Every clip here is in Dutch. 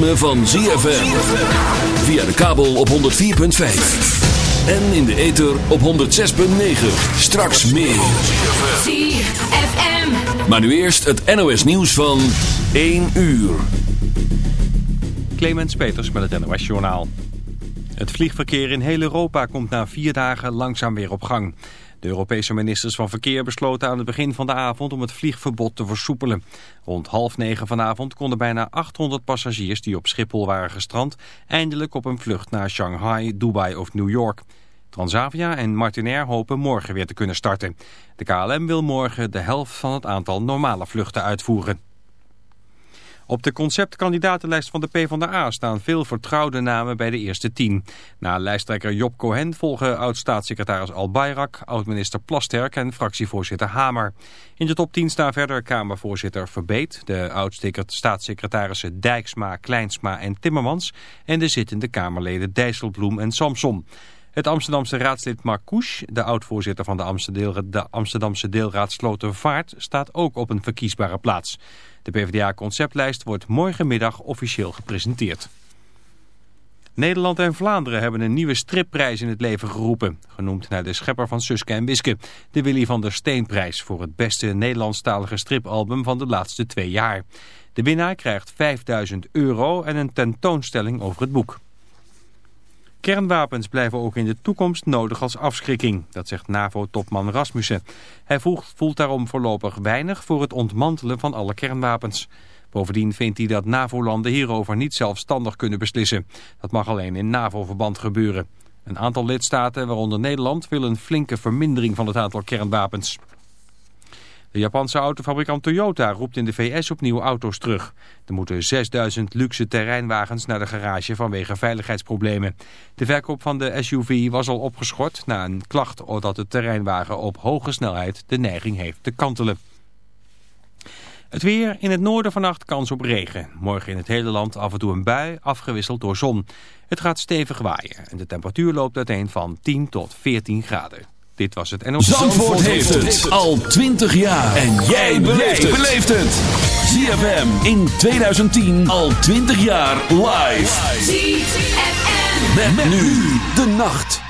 ritme van ZFM. Via de kabel op 104.5. En in de ether op 106.9. Straks meer. ZFM. Maar nu eerst het NOS nieuws van 1 uur. Clemens Peters met het NOS Journaal. Het vliegverkeer in heel Europa komt na vier dagen langzaam weer op gang. De Europese ministers van Verkeer besloten aan het begin van de avond om het vliegverbod te versoepelen. Rond half negen vanavond konden bijna 800 passagiers die op Schiphol waren gestrand... eindelijk op een vlucht naar Shanghai, Dubai of New York. Transavia en Martinair hopen morgen weer te kunnen starten. De KLM wil morgen de helft van het aantal normale vluchten uitvoeren. Op de conceptkandidatenlijst van de PvdA staan veel vertrouwde namen bij de eerste tien. Na lijsttrekker Job Cohen volgen oud-staatssecretaris Al Bayrak, oud-minister Plasterk en fractievoorzitter Hamer. In de top 10 staan verder Kamervoorzitter Verbeet, de oud-staatssecretarissen Dijksma, Kleinsma en Timmermans en de zittende Kamerleden Dijsselbloem en Samson. Het Amsterdamse raadslid Marcouch, de oud-voorzitter van de Amsterdamse deelraad Slotervaart, staat ook op een verkiesbare plaats. De PvdA-conceptlijst wordt morgenmiddag officieel gepresenteerd. Nederland en Vlaanderen hebben een nieuwe stripprijs in het leven geroepen. Genoemd naar de schepper van Suske en Wiske. De Willy van der Steenprijs voor het beste Nederlandstalige stripalbum van de laatste twee jaar. De winnaar krijgt 5000 euro en een tentoonstelling over het boek. Kernwapens blijven ook in de toekomst nodig als afschrikking, dat zegt NAVO-topman Rasmussen. Hij voelt daarom voorlopig weinig voor het ontmantelen van alle kernwapens. Bovendien vindt hij dat NAVO-landen hierover niet zelfstandig kunnen beslissen. Dat mag alleen in NAVO-verband gebeuren. Een aantal lidstaten, waaronder Nederland, wil een flinke vermindering van het aantal kernwapens. De Japanse autofabrikant Toyota roept in de VS opnieuw auto's terug. Er moeten 6000 luxe terreinwagens naar de garage vanwege veiligheidsproblemen. De verkoop van de SUV was al opgeschort na een klacht dat de terreinwagen op hoge snelheid de neiging heeft te kantelen. Het weer in het noorden vannacht kans op regen. Morgen in het hele land af en toe een bui, afgewisseld door zon. Het gaat stevig waaien en de temperatuur loopt uiteen van 10 tot 14 graden. Dit was het NOS. Zandvoort, Zandvoort heeft het al 20 jaar. En jij beleeft het. ZFM in 2010 al 20 jaar live. ZFM. Met, met nu de nacht.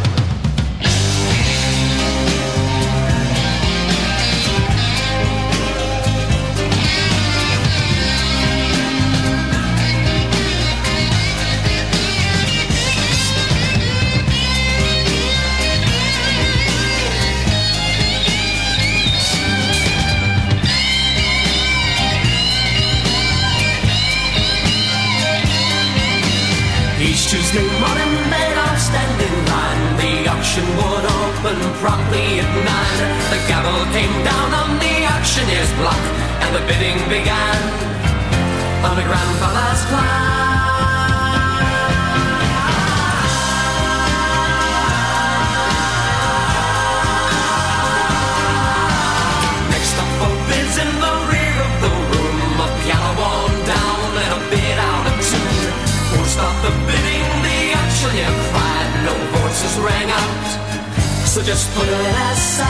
Each Tuesday morning they'd all stand in line. The auction would open promptly at nine. The gavel came down on the auctioneer's block, and the bidding began on the Grand Plan. Auctioneer cried. No voices rang out. So just put it aside.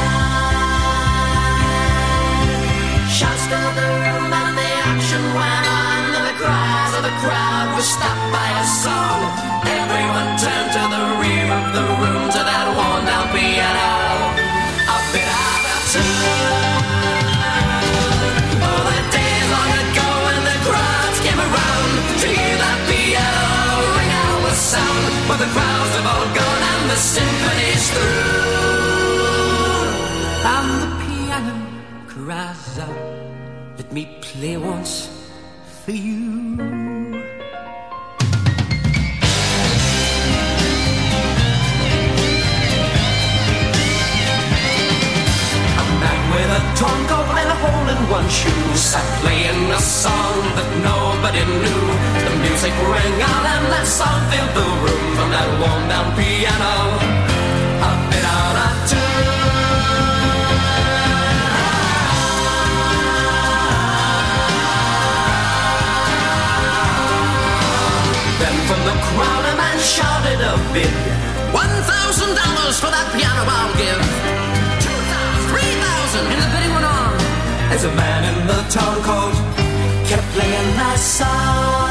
Shouts filled the room and the action went on. And the cries of the crowd were stopped by a song. Everyone turned to the rear of the room But the crowds have all gone and the symphony's through. And the piano cries out, let me play once for you. With a torn coat and a hole in one shoe sat playing a song that nobody knew. Music rang out and that song filled the room from that worn down piano. A bit out of tune. Then from the crowd, a man shouted a bid. One thousand dollars for that piano I'll give. Two thousand, three thousand, and the bidding went on. As a man in the town coat kept playing that song.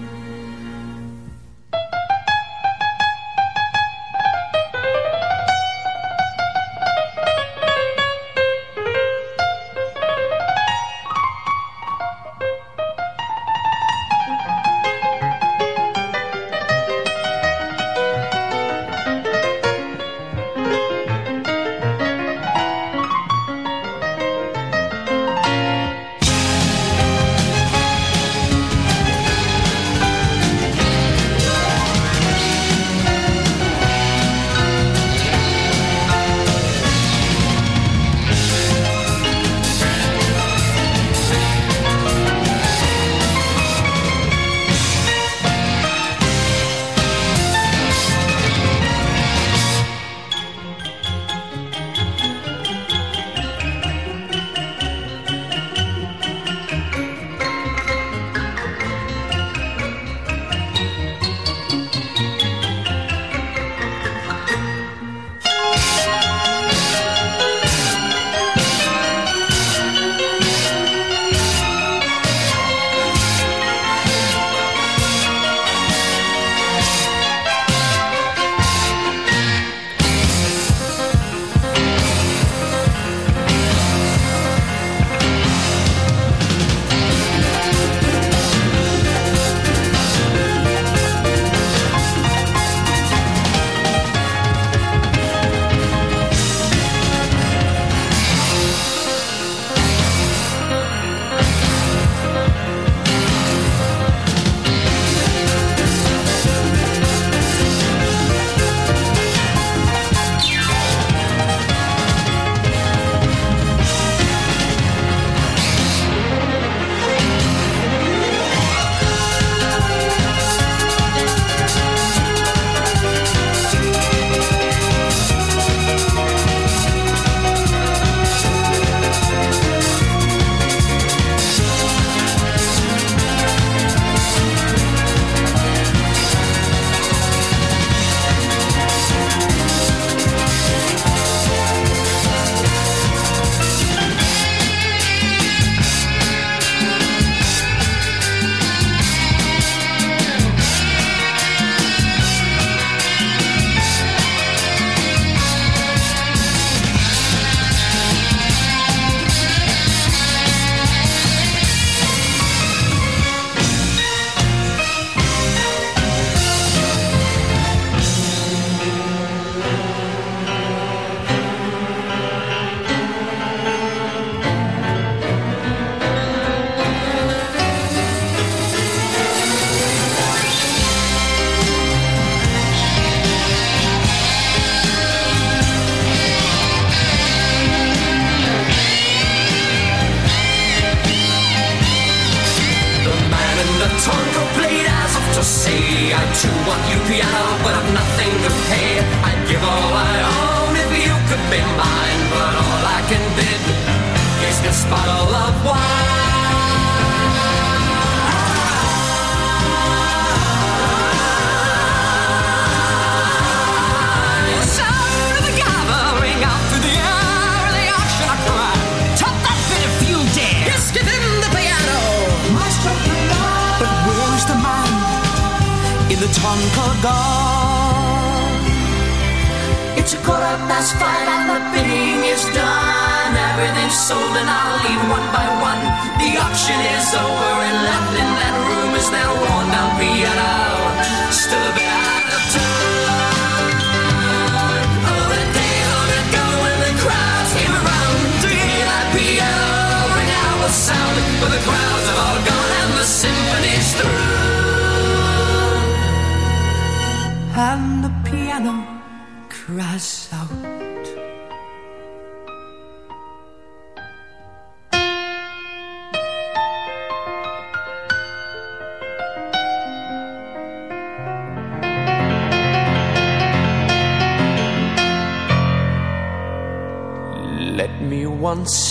Governing up through the tonka gone? It's a quarter past five and the bidding is done. Everything's sold and I'll leave one by one. The auction is over and left in that room is that worn down piano. Still a bit out of tune. Oh, the day the crowds piano ring out sound. But the crowds have all gone and the symphony's through. And the piano once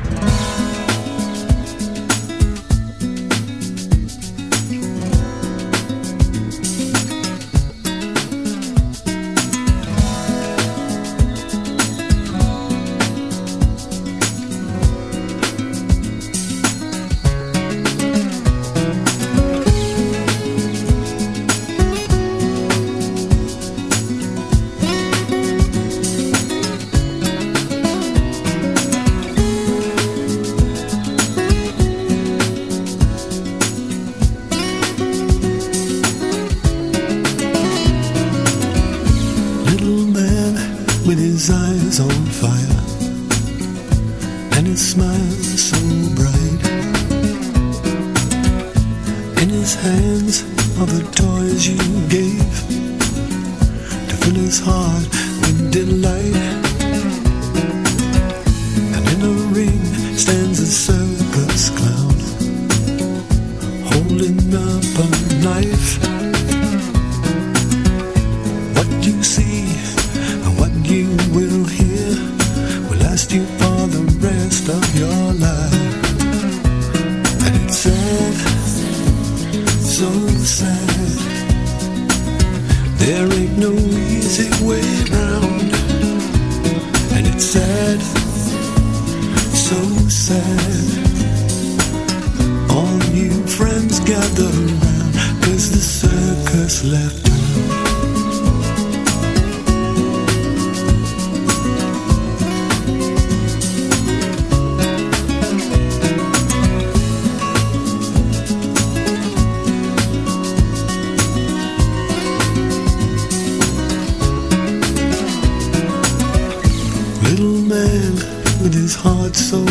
his heart so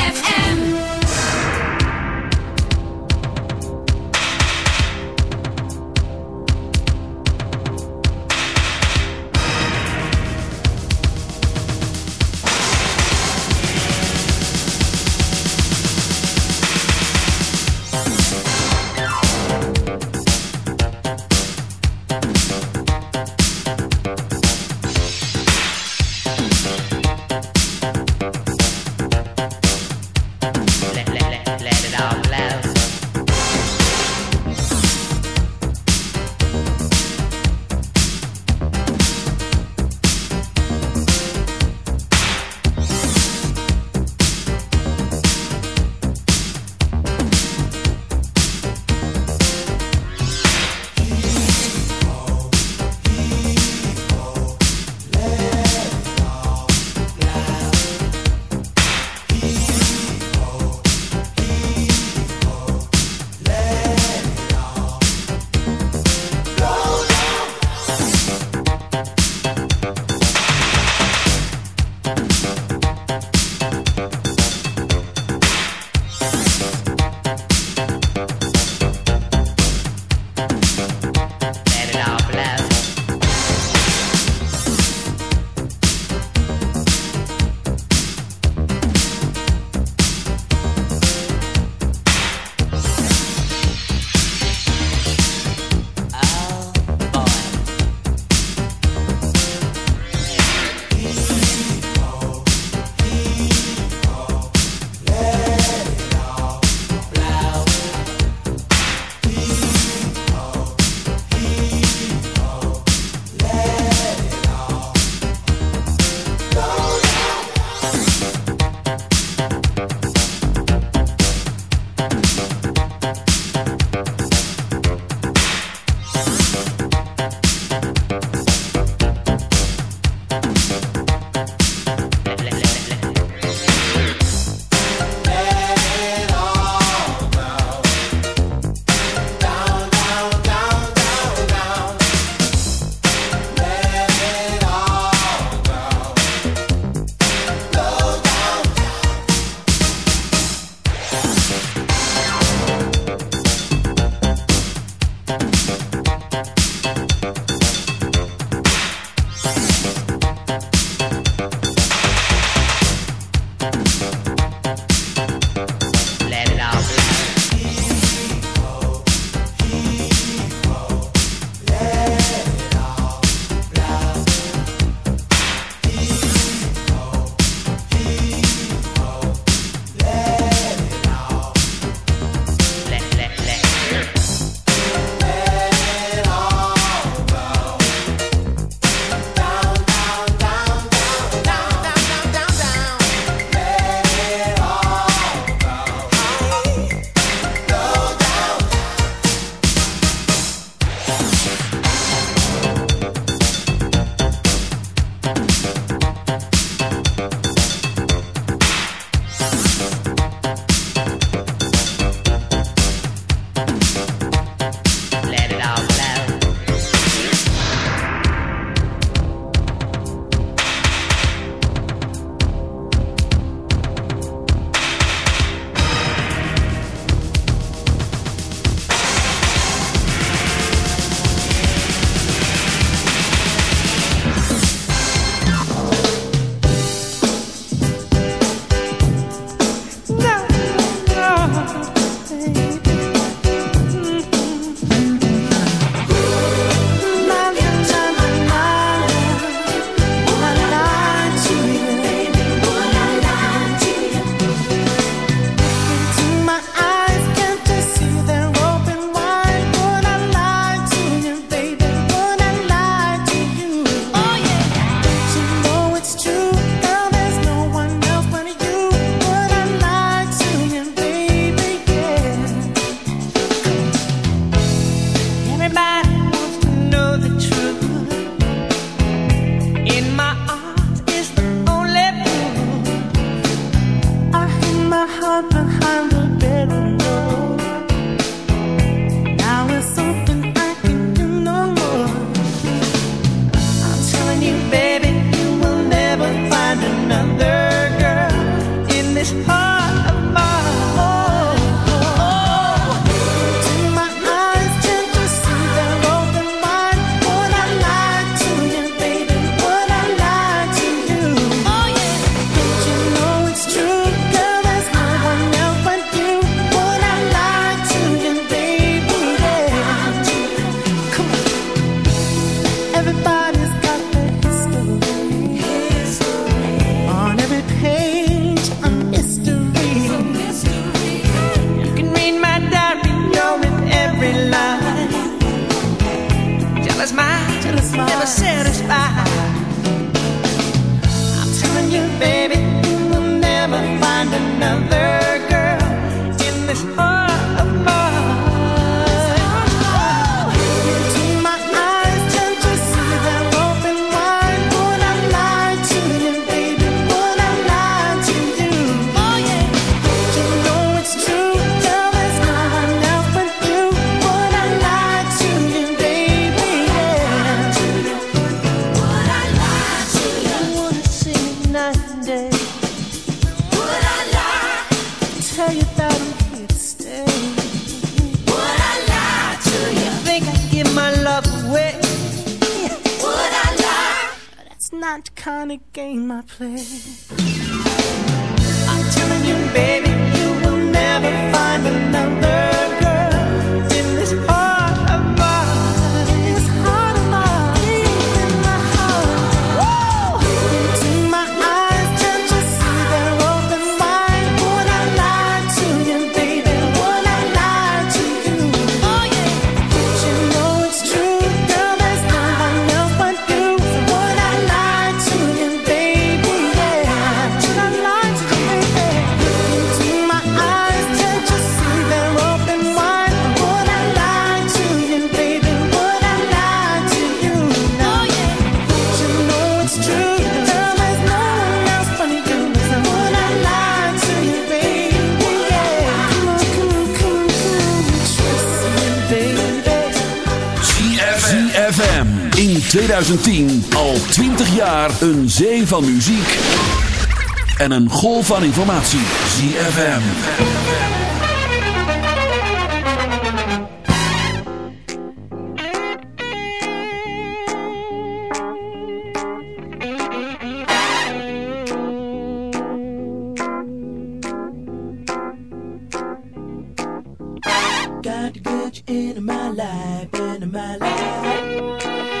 place. Een zee van muziek en een golf van informatie. ZFM. Got to get you into my life, into my life.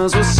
times was